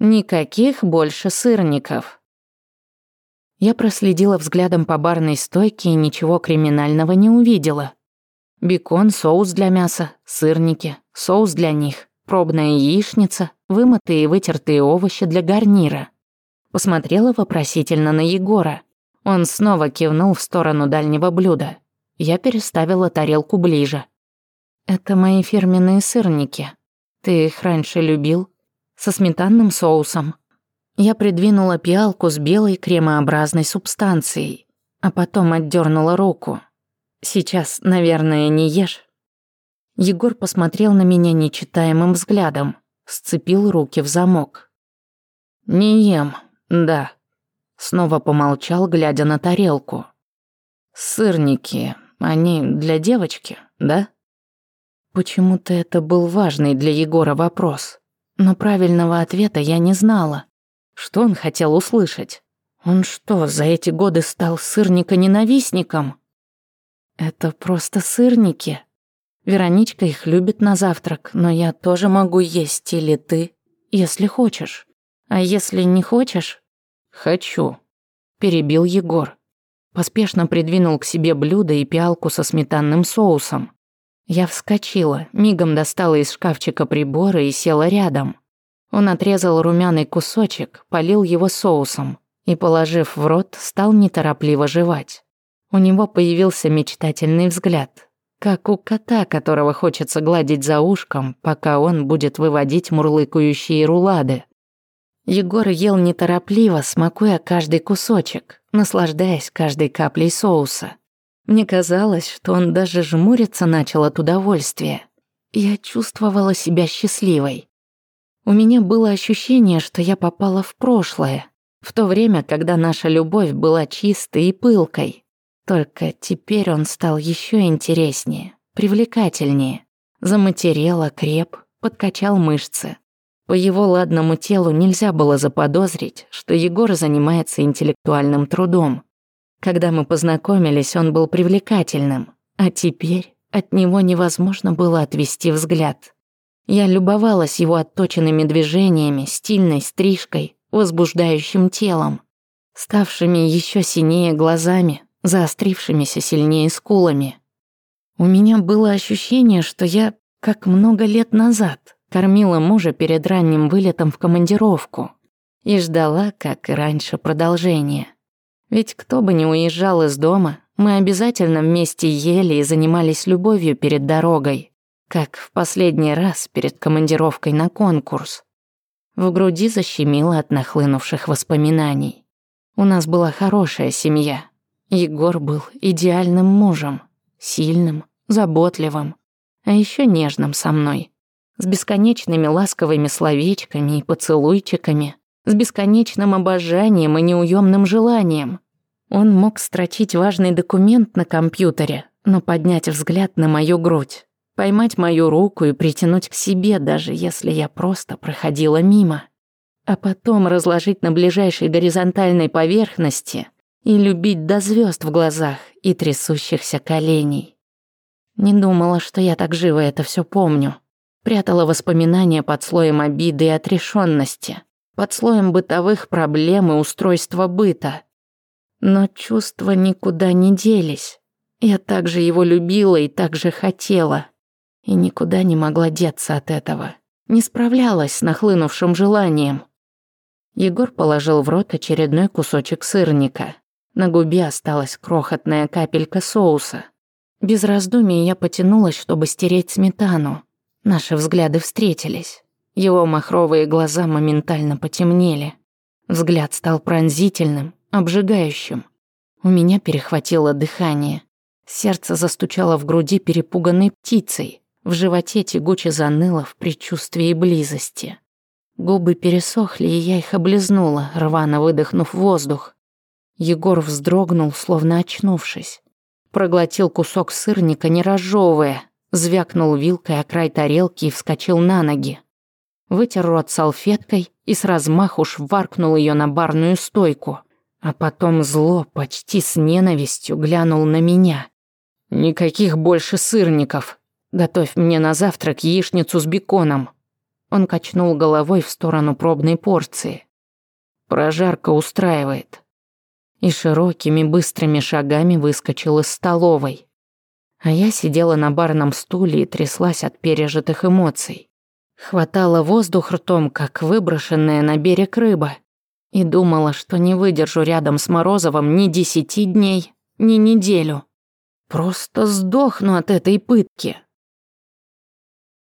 Никаких больше сырников. Я проследила взглядом по барной стойке и ничего криминального не увидела. Бекон, соус для мяса, сырники, соус для них, пробная яичница, вымытые и вытертые овощи для гарнира. Посмотрела вопросительно на Егора. Он снова кивнул в сторону дальнего блюда. Я переставила тарелку ближе. «Это мои фирменные сырники. Ты их раньше любил?» со сметанным соусом. Я придвинула пиалку с белой кремообразной субстанцией, а потом отдернула руку. «Сейчас, наверное, не ешь». Егор посмотрел на меня нечитаемым взглядом, сцепил руки в замок. «Не ем, да», — снова помолчал, глядя на тарелку. «Сырники, они для девочки, да?» Почему-то это был важный для Егора вопрос. Но правильного ответа я не знала. Что он хотел услышать? Он что, за эти годы стал сырника-ненавистником? Это просто сырники. Вероничка их любит на завтрак, но я тоже могу есть или ты, если хочешь. А если не хочешь? Хочу. Перебил Егор. Поспешно придвинул к себе блюдо и пиалку со сметанным соусом. Я вскочила, мигом достала из шкафчика приборы и села рядом. Он отрезал румяный кусочек, полил его соусом и, положив в рот, стал неторопливо жевать. У него появился мечтательный взгляд, как у кота, которого хочется гладить за ушком, пока он будет выводить мурлыкающие рулады. Егор ел неторопливо, смакуя каждый кусочек, наслаждаясь каждой каплей соуса. Мне казалось, что он даже жмуриться начал от удовольствия. Я чувствовала себя счастливой. У меня было ощущение, что я попала в прошлое, в то время, когда наша любовь была чистой и пылкой. Только теперь он стал еще интереснее, привлекательнее. Заматерел, окреп, подкачал мышцы. По его ладному телу нельзя было заподозрить, что Егор занимается интеллектуальным трудом. Когда мы познакомились, он был привлекательным, а теперь от него невозможно было отвести взгляд. Я любовалась его отточенными движениями, стильной стрижкой, возбуждающим телом, ставшими еще синее глазами, заострившимися сильнее скулами. У меня было ощущение, что я, как много лет назад, кормила мужа перед ранним вылетом в командировку и ждала, как и раньше, продолжения. Ведь кто бы ни уезжал из дома, мы обязательно вместе ели и занимались любовью перед дорогой, как в последний раз перед командировкой на конкурс. В груди защемило от нахлынувших воспоминаний. У нас была хорошая семья. Егор был идеальным мужем, сильным, заботливым, а еще нежным со мной, с бесконечными ласковыми словечками и поцелуйчиками — с бесконечным обожанием и неуемным желанием. Он мог строчить важный документ на компьютере, но поднять взгляд на мою грудь, поймать мою руку и притянуть к себе, даже если я просто проходила мимо, а потом разложить на ближайшей горизонтальной поверхности и любить до звезд в глазах и трясущихся коленей. Не думала, что я так живо это все помню. Прятала воспоминания под слоем обиды и отрешенности под слоем бытовых проблем и устройства быта. Но чувства никуда не делись. Я также его любила и также хотела. И никуда не могла деться от этого. Не справлялась с нахлынувшим желанием. Егор положил в рот очередной кусочек сырника. На губе осталась крохотная капелька соуса. Без раздумий я потянулась, чтобы стереть сметану. Наши взгляды встретились. Его махровые глаза моментально потемнели. Взгляд стал пронзительным, обжигающим. У меня перехватило дыхание. Сердце застучало в груди перепуганной птицей. В животе тягуче заныло в предчувствии близости. Губы пересохли, и я их облизнула, рвано выдохнув воздух. Егор вздрогнул, словно очнувшись. Проглотил кусок сырника, не разжевывая, звякнул вилкой о край тарелки и вскочил на ноги вытер рот салфеткой и с размаху шваркнул ее на барную стойку. А потом зло, почти с ненавистью, глянул на меня. «Никаких больше сырников. Готовь мне на завтрак яичницу с беконом». Он качнул головой в сторону пробной порции. Прожарка устраивает. И широкими быстрыми шагами выскочил из столовой. А я сидела на барном стуле и тряслась от пережитых эмоций. Хватала воздух ртом, как выброшенная на берег рыба, и думала, что не выдержу рядом с Морозовым ни десяти дней, ни неделю. Просто сдохну от этой пытки.